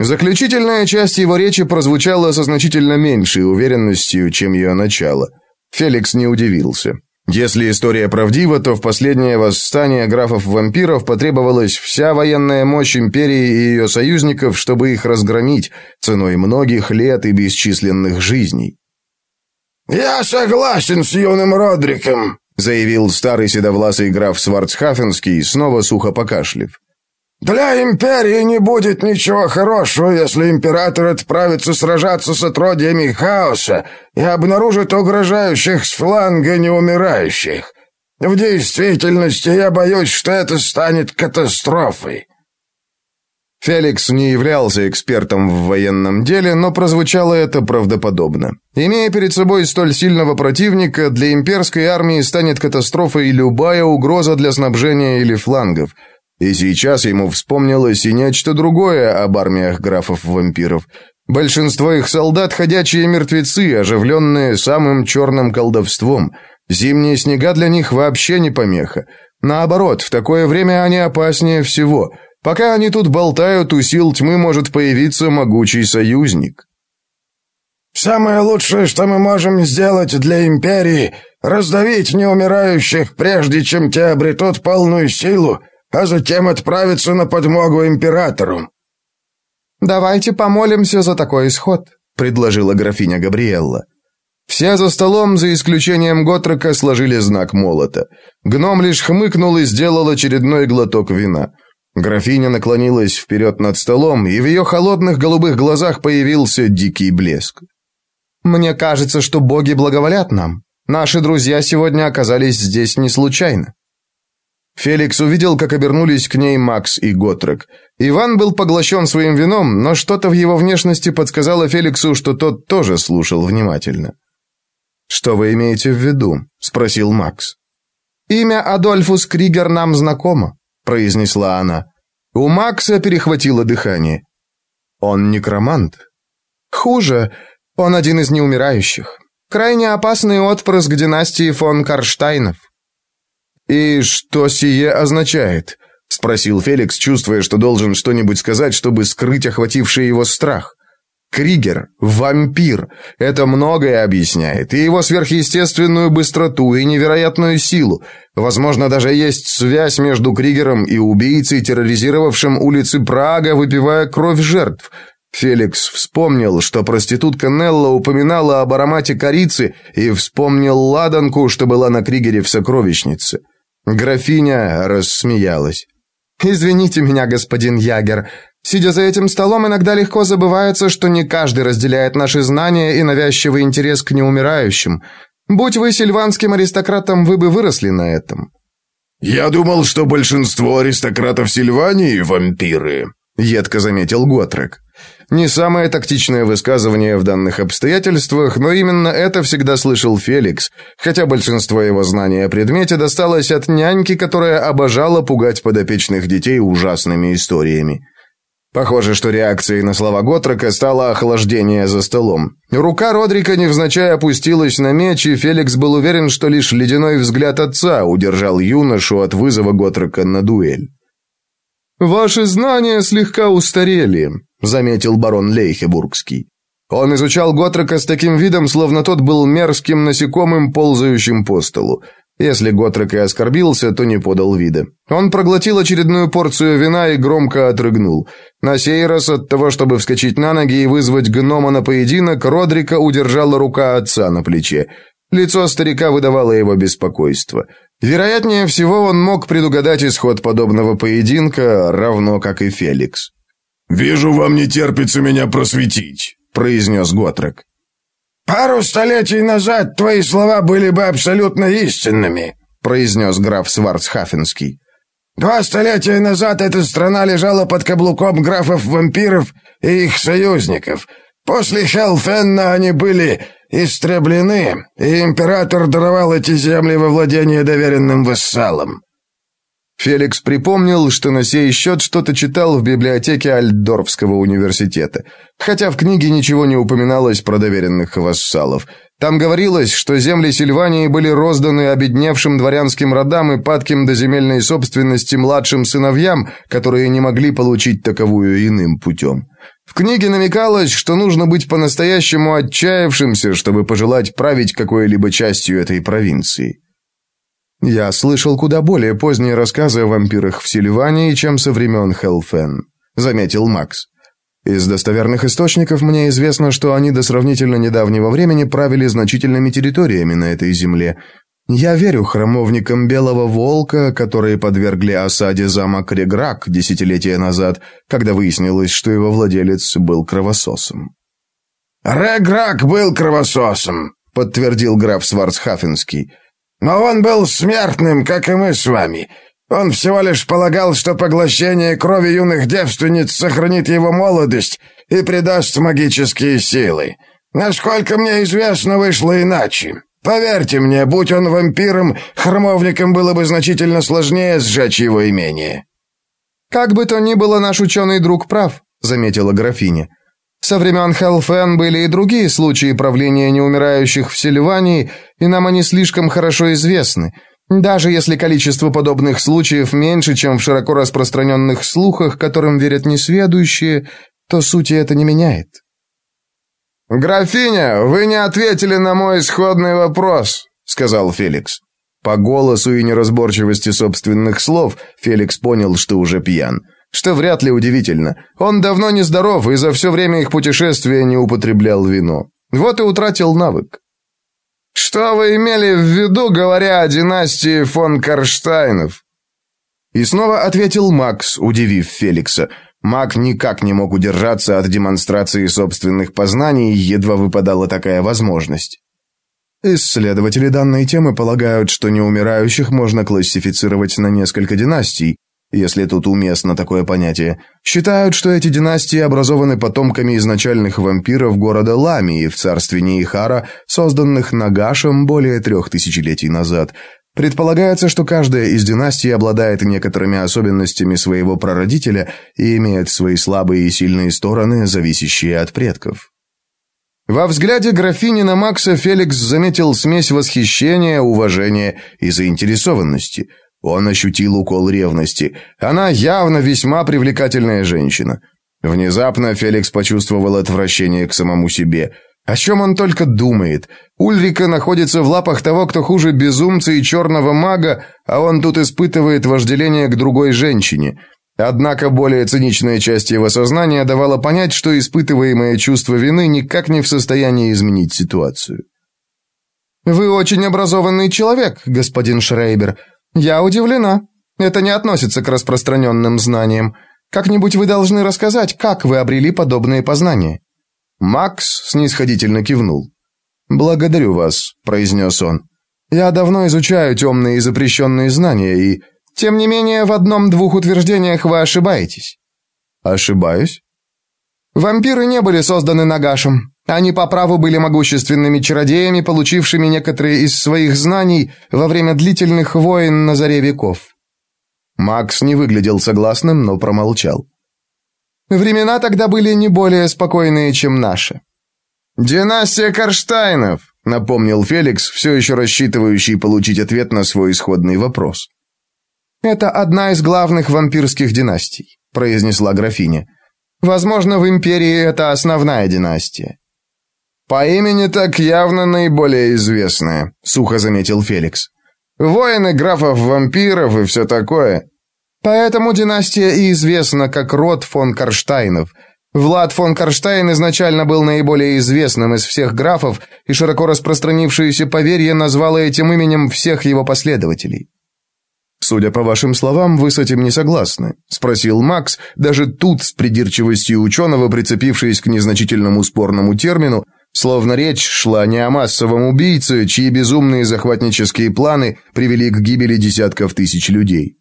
Заключительная часть его речи прозвучала со значительно меньшей уверенностью, чем ее начало. Феликс не удивился. Если история правдива, то в последнее восстание графов-вампиров потребовалась вся военная мощь империи и ее союзников, чтобы их разгромить, ценой многих лет и бесчисленных жизней. «Я согласен с юным Родриком», — заявил старый седовласый граф Сварцхафенский, снова сухо покашлив. «Для империи не будет ничего хорошего, если император отправится сражаться с отродьями хаоса и обнаружит угрожающих с фланга неумирающих. В действительности я боюсь, что это станет катастрофой. Феликс не являлся экспертом в военном деле, но прозвучало это правдоподобно. Имея перед собой столь сильного противника, для имперской армии станет катастрофой любая угроза для снабжения или флангов. И сейчас ему вспомнилось и нечто другое об армиях графов-вампиров. Большинство их солдат – ходячие мертвецы, оживленные самым черным колдовством. Зимние снега для них вообще не помеха. Наоборот, в такое время они опаснее всего – Пока они тут болтают, у сил тьмы может появиться могучий союзник. «Самое лучшее, что мы можем сделать для Империи, раздавить неумирающих, прежде чем те обретут полную силу, а затем отправиться на подмогу Императору». «Давайте помолимся за такой исход», — предложила графиня Габриэлла. Все за столом, за исключением Готрока, сложили знак молота. Гном лишь хмыкнул и сделал очередной глоток вина. Графиня наклонилась вперед над столом, и в ее холодных голубых глазах появился дикий блеск. «Мне кажется, что боги благоволят нам. Наши друзья сегодня оказались здесь не случайно». Феликс увидел, как обернулись к ней Макс и Готрек. Иван был поглощен своим вином, но что-то в его внешности подсказало Феликсу, что тот тоже слушал внимательно. «Что вы имеете в виду?» – спросил Макс. «Имя Адольфус Кригер нам знакомо», — произнесла она. У Макса перехватило дыхание. «Он некромант?» «Хуже. Он один из неумирающих. Крайне опасный отпрыск династии фон Карштайнов». «И что сие означает?» — спросил Феликс, чувствуя, что должен что-нибудь сказать, чтобы скрыть охвативший его страх. Кригер – вампир. Это многое объясняет. И его сверхъестественную быстроту, и невероятную силу. Возможно, даже есть связь между Кригером и убийцей, терроризировавшим улицы Прага, выпивая кровь жертв. Феликс вспомнил, что проститутка Нелла упоминала об аромате корицы, и вспомнил ладанку, что была на Кригере в сокровищнице. Графиня рассмеялась. «Извините меня, господин Ягер. Сидя за этим столом, иногда легко забывается, что не каждый разделяет наши знания и навязчивый интерес к неумирающим. Будь вы сильванским аристократом, вы бы выросли на этом». «Я думал, что большинство аристократов Сильвании – вампиры», – едко заметил Готрек. Не самое тактичное высказывание в данных обстоятельствах, но именно это всегда слышал Феликс, хотя большинство его знаний о предмете досталось от няньки, которая обожала пугать подопечных детей ужасными историями. Похоже, что реакцией на слова Готрока стало охлаждение за столом. Рука Родрика невзначай опустилась на меч, и Феликс был уверен, что лишь ледяной взгляд отца удержал юношу от вызова Готрока на дуэль. «Ваши знания слегка устарели», — заметил барон Лейхебургский. Он изучал Готрока с таким видом, словно тот был мерзким насекомым, ползающим по столу. Если Готрек и оскорбился, то не подал вида. Он проглотил очередную порцию вина и громко отрыгнул. На сей раз от того, чтобы вскочить на ноги и вызвать гнома на поединок, Родрика удержала рука отца на плече. Лицо старика выдавало его беспокойство. Вероятнее всего, он мог предугадать исход подобного поединка, равно как и Феликс. «Вижу, вам не терпится меня просветить», — произнес Готрек. «Пару столетий назад твои слова были бы абсолютно истинными», произнес граф Сварцхафенский. «Два столетия назад эта страна лежала под каблуком графов-вампиров и их союзников. После Хелфенна они были истреблены, и император даровал эти земли во владение доверенным вассалам. Феликс припомнил, что на сей счет что-то читал в библиотеке Альдорфского университета, хотя в книге ничего не упоминалось про доверенных вассалов. Там говорилось, что земли Сильвании были розданы обедневшим дворянским родам и падким до земельной собственности младшим сыновьям, которые не могли получить таковую иным путем. В книге намекалось, что нужно быть по-настоящему отчаявшимся, чтобы пожелать править какой-либо частью этой провинции. Я слышал куда более поздние рассказы о вампирах в Сильвании, чем со времен Хелфен, заметил Макс. Из достоверных источников мне известно, что они до сравнительно недавнего времени правили значительными территориями на этой земле. Я верю храмовникам Белого Волка, которые подвергли осаде замок Реграк десятилетия назад, когда выяснилось, что его владелец был кровососом. «Реграк был кровососом», — подтвердил граф Сварцхафенский. Но он был смертным, как и мы с вами. Он всего лишь полагал, что поглощение крови юных девственниц сохранит его молодость и придаст магические силы. Насколько мне известно, вышло иначе. Поверьте мне, будь он вампиром, храмовникам было бы значительно сложнее сжечь его имение». «Как бы то ни было, наш ученый друг прав», — заметила графиня. Со времен Хелфен были и другие случаи правления неумирающих в Сильвании, и нам они слишком хорошо известны. Даже если количество подобных случаев меньше, чем в широко распространенных слухах, которым верят несведущие, то сути это не меняет. «Графиня, вы не ответили на мой исходный вопрос», — сказал Феликс. По голосу и неразборчивости собственных слов Феликс понял, что уже пьян. Что вряд ли удивительно. Он давно не здоров и за все время их путешествия не употреблял вино. Вот и утратил навык. «Что вы имели в виду, говоря о династии фон Карштайнов?» И снова ответил Макс, удивив Феликса. Мак никак не мог удержаться от демонстрации собственных познаний, едва выпадала такая возможность. Исследователи данной темы полагают, что неумирающих можно классифицировать на несколько династий, если тут уместно такое понятие. Считают, что эти династии образованы потомками изначальных вампиров города Ламии в царстве Нейхара, созданных Нагашем более трех тысячелетий назад. Предполагается, что каждая из династий обладает некоторыми особенностями своего прародителя и имеет свои слабые и сильные стороны, зависящие от предков. Во взгляде графини на Макса Феликс заметил смесь восхищения, уважения и заинтересованности. Он ощутил укол ревности. Она явно весьма привлекательная женщина. Внезапно Феликс почувствовал отвращение к самому себе. О чем он только думает? Ульрика находится в лапах того, кто хуже безумца и черного мага, а он тут испытывает вожделение к другой женщине – Однако более циничная часть его сознания давала понять, что испытываемое чувство вины никак не в состоянии изменить ситуацию. «Вы очень образованный человек, господин Шрейбер. Я удивлена. Это не относится к распространенным знаниям. Как-нибудь вы должны рассказать, как вы обрели подобные познания». Макс снисходительно кивнул. «Благодарю вас», — произнес он. «Я давно изучаю темные и запрещенные знания, и тем не менее, в одном-двух утверждениях вы ошибаетесь. Ошибаюсь? Вампиры не были созданы Нагашем. Они по праву были могущественными чародеями, получившими некоторые из своих знаний во время длительных войн на заре веков. Макс не выглядел согласным, но промолчал. Времена тогда были не более спокойные, чем наши. «Династия Карштайнов», — напомнил Феликс, все еще рассчитывающий получить ответ на свой исходный вопрос. «Это одна из главных вампирских династий», – произнесла графиня. «Возможно, в империи это основная династия». «По имени так явно наиболее известная», – сухо заметил Феликс. «Воины графов-вампиров и все такое». «Поэтому династия и известна как род фон Карштайнов», Влад фон Карштайн изначально был наиболее известным из всех графов, и широко распространившееся поверье назвало этим именем всех его последователей. «Судя по вашим словам, вы с этим не согласны?» – спросил Макс, даже тут с придирчивостью ученого, прицепившись к незначительному спорному термину, словно речь шла не о массовом убийце, чьи безумные захватнические планы привели к гибели десятков тысяч людей.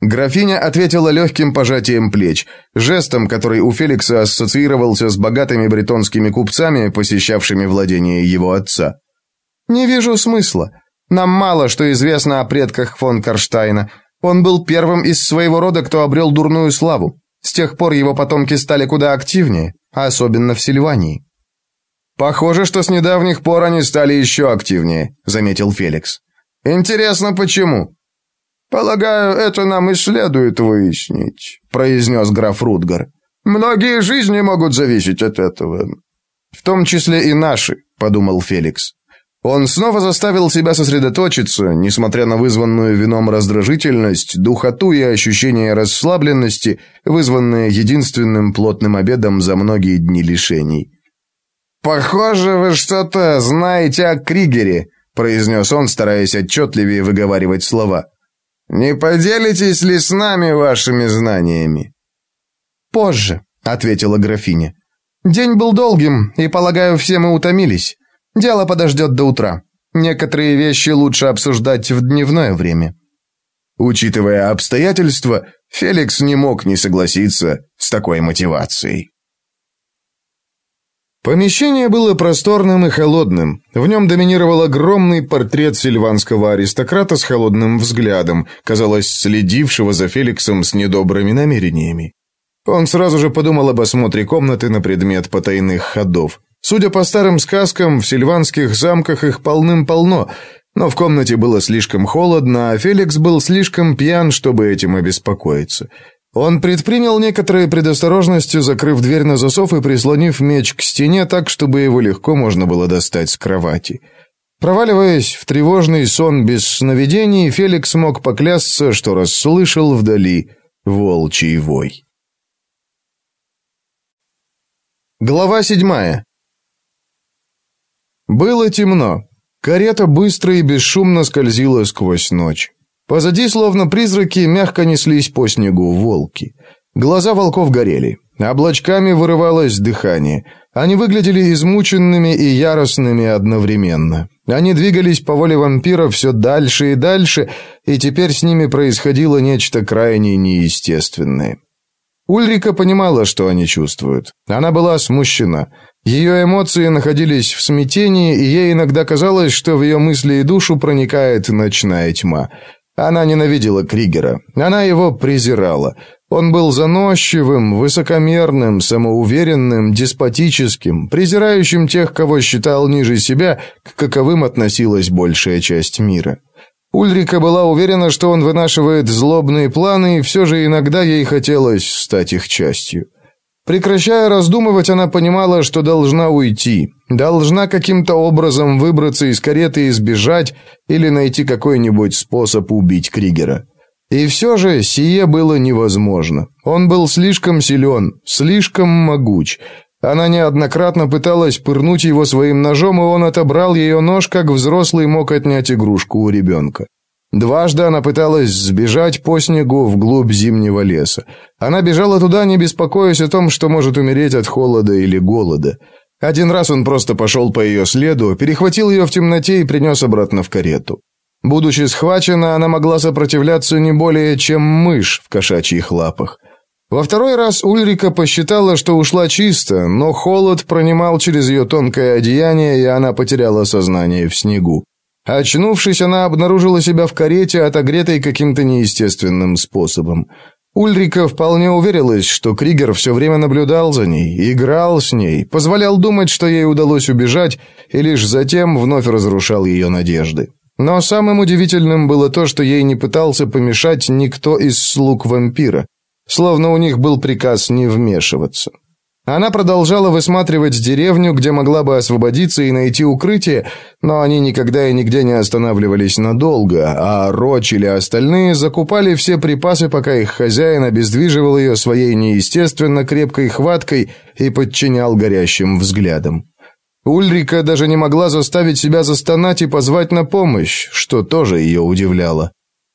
Графиня ответила легким пожатием плеч, жестом, который у Феликса ассоциировался с богатыми бретонскими купцами, посещавшими владение его отца. «Не вижу смысла. Нам мало что известно о предках фон Карштайна. Он был первым из своего рода, кто обрел дурную славу. С тех пор его потомки стали куда активнее, особенно в Сильвании. «Похоже, что с недавних пор они стали еще активнее», — заметил Феликс. «Интересно, почему?» «Полагаю, это нам и следует выяснить», — произнес граф Рутгар. «Многие жизни могут зависеть от этого». «В том числе и наши», — подумал Феликс. Он снова заставил себя сосредоточиться, несмотря на вызванную вином раздражительность, духоту и ощущение расслабленности, вызванные единственным плотным обедом за многие дни лишений. «Похоже, вы что-то знаете о Кригере», — произнес он, стараясь отчетливее выговаривать слова. «Не поделитесь ли с нами вашими знаниями?» «Позже», — ответила графиня. «День был долгим, и, полагаю, все мы утомились. Дело подождет до утра. Некоторые вещи лучше обсуждать в дневное время». Учитывая обстоятельства, Феликс не мог не согласиться с такой мотивацией. Помещение было просторным и холодным. В нем доминировал огромный портрет сильванского аристократа с холодным взглядом, казалось, следившего за Феликсом с недобрыми намерениями. Он сразу же подумал об осмотре комнаты на предмет потайных ходов. Судя по старым сказкам, в сильванских замках их полным-полно, но в комнате было слишком холодно, а Феликс был слишком пьян, чтобы этим обеспокоиться. Он предпринял некоторые предосторожности, закрыв дверь на засов и прислонив меч к стене так, чтобы его легко можно было достать с кровати. Проваливаясь в тревожный сон без сновидений, Феликс мог поклясться, что расслышал вдали волчий вой. Глава седьмая. Было темно. Карета быстро и бесшумно скользила сквозь ночь. Позади, словно призраки, мягко неслись по снегу волки. Глаза волков горели. Облачками вырывалось дыхание. Они выглядели измученными и яростными одновременно. Они двигались по воле вампира все дальше и дальше, и теперь с ними происходило нечто крайне неестественное. Ульрика понимала, что они чувствуют. Она была смущена. Ее эмоции находились в смятении, и ей иногда казалось, что в ее мысли и душу проникает ночная тьма. Она ненавидела Кригера. Она его презирала. Он был заносчивым, высокомерным, самоуверенным, деспотическим, презирающим тех, кого считал ниже себя, к каковым относилась большая часть мира. Ульрика была уверена, что он вынашивает злобные планы, и все же иногда ей хотелось стать их частью. Прекращая раздумывать, она понимала, что должна уйти, должна каким-то образом выбраться из кареты и сбежать или найти какой-нибудь способ убить Кригера. И все же сие было невозможно. Он был слишком силен, слишком могуч. Она неоднократно пыталась пырнуть его своим ножом, и он отобрал ее нож, как взрослый мог отнять игрушку у ребенка. Дважды она пыталась сбежать по снегу вглубь зимнего леса. Она бежала туда, не беспокоясь о том, что может умереть от холода или голода. Один раз он просто пошел по ее следу, перехватил ее в темноте и принес обратно в карету. Будучи схвачена, она могла сопротивляться не более, чем мышь в кошачьих лапах. Во второй раз Ульрика посчитала, что ушла чисто, но холод пронимал через ее тонкое одеяние, и она потеряла сознание в снегу. Очнувшись, она обнаружила себя в карете, отогретой каким-то неестественным способом. Ульрика вполне уверилась, что Кригер все время наблюдал за ней, играл с ней, позволял думать, что ей удалось убежать, и лишь затем вновь разрушал ее надежды. Но самым удивительным было то, что ей не пытался помешать никто из слуг вампира, словно у них был приказ не вмешиваться. Она продолжала высматривать деревню, где могла бы освободиться и найти укрытие, но они никогда и нигде не останавливались надолго, а Роч или остальные закупали все припасы, пока их хозяин обездвиживал ее своей неестественно крепкой хваткой и подчинял горящим взглядам. Ульрика даже не могла заставить себя застонать и позвать на помощь, что тоже ее удивляло.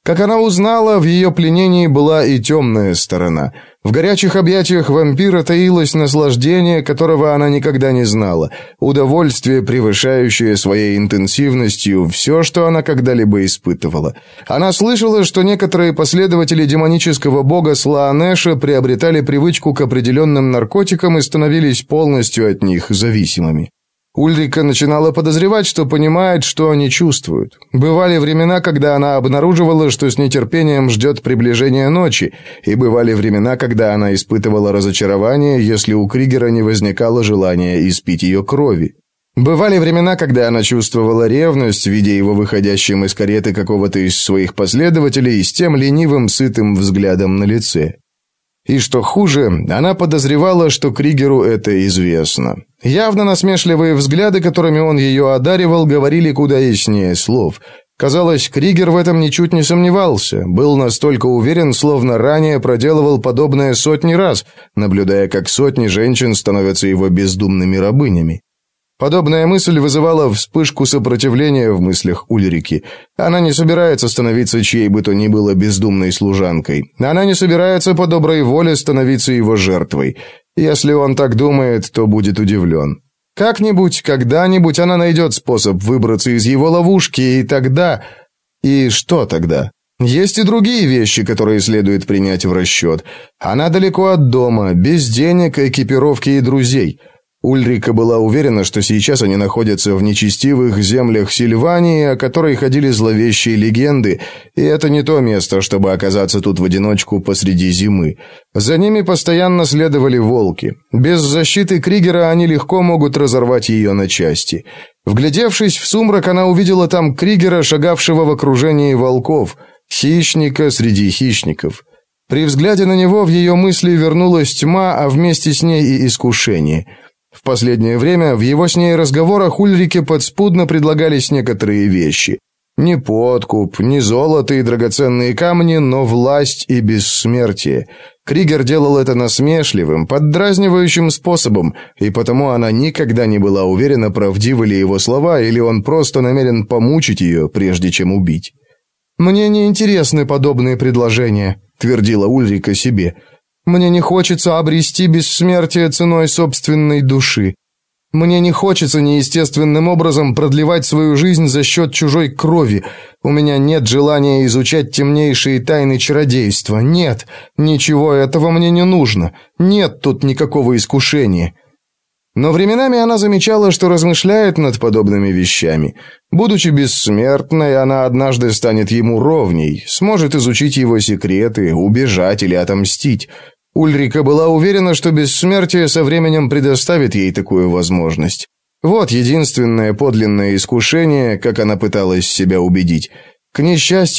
Как она узнала, в ее пленении была и темная сторона. В горячих объятиях вампира таилось наслаждение, которого она никогда не знала, удовольствие, превышающее своей интенсивностью все, что она когда-либо испытывала. Она слышала, что некоторые последователи демонического бога Слаанеша приобретали привычку к определенным наркотикам и становились полностью от них зависимыми. Ульрика начинала подозревать, что понимает, что они чувствуют. Бывали времена, когда она обнаруживала, что с нетерпением ждет приближения ночи, и бывали времена, когда она испытывала разочарование, если у Кригера не возникало желания испить ее крови. Бывали времена, когда она чувствовала ревность, видя его выходящим из кареты какого-то из своих последователей с тем ленивым, сытым взглядом на лице. И что хуже, она подозревала, что Кригеру это известно. Явно насмешливые взгляды, которыми он ее одаривал, говорили куда яснее слов. Казалось, Кригер в этом ничуть не сомневался, был настолько уверен, словно ранее проделывал подобное сотни раз, наблюдая, как сотни женщин становятся его бездумными рабынями. Подобная мысль вызывала вспышку сопротивления в мыслях Ульрики. Она не собирается становиться чьей бы то ни было бездумной служанкой. Она не собирается по доброй воле становиться его жертвой. Если он так думает, то будет удивлен. Как-нибудь, когда-нибудь она найдет способ выбраться из его ловушки, и тогда... И что тогда? Есть и другие вещи, которые следует принять в расчет. Она далеко от дома, без денег, экипировки и друзей – Ульрика была уверена, что сейчас они находятся в нечестивых землях Сильвании, о которой ходили зловещие легенды, и это не то место, чтобы оказаться тут в одиночку посреди зимы. За ними постоянно следовали волки. Без защиты Кригера они легко могут разорвать ее на части. Вглядевшись в сумрак, она увидела там Кригера, шагавшего в окружении волков, хищника среди хищников. При взгляде на него в ее мысли вернулась тьма, а вместе с ней и искушение – в последнее время в его с ней разговорах Ульрике подспудно предлагались некоторые вещи. Не подкуп, не золото и драгоценные камни, но власть и бессмертие. Кригер делал это насмешливым, поддразнивающим способом, и потому она никогда не была уверена, правдивы ли его слова, или он просто намерен помучить ее, прежде чем убить. «Мне не интересны подобные предложения», — твердила Ульрика себе. «Мне не хочется обрести бессмертие ценой собственной души. Мне не хочется неестественным образом продлевать свою жизнь за счет чужой крови. У меня нет желания изучать темнейшие тайны чародейства. Нет, ничего этого мне не нужно. Нет тут никакого искушения. Но временами она замечала, что размышляет над подобными вещами. Будучи бессмертной, она однажды станет ему ровней, сможет изучить его секреты, убежать или отомстить. Ульрика была уверена, что бессмертие со временем предоставит ей такую возможность. Вот единственное подлинное искушение, как она пыталась себя убедить. К несчастью,